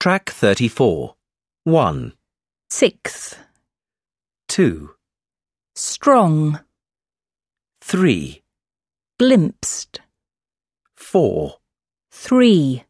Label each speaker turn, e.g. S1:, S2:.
S1: Track 34. 1,
S2: Sixth,
S1: 2,
S2: strong,
S1: 3,
S2: glimpsed,
S1: 4.
S2: three.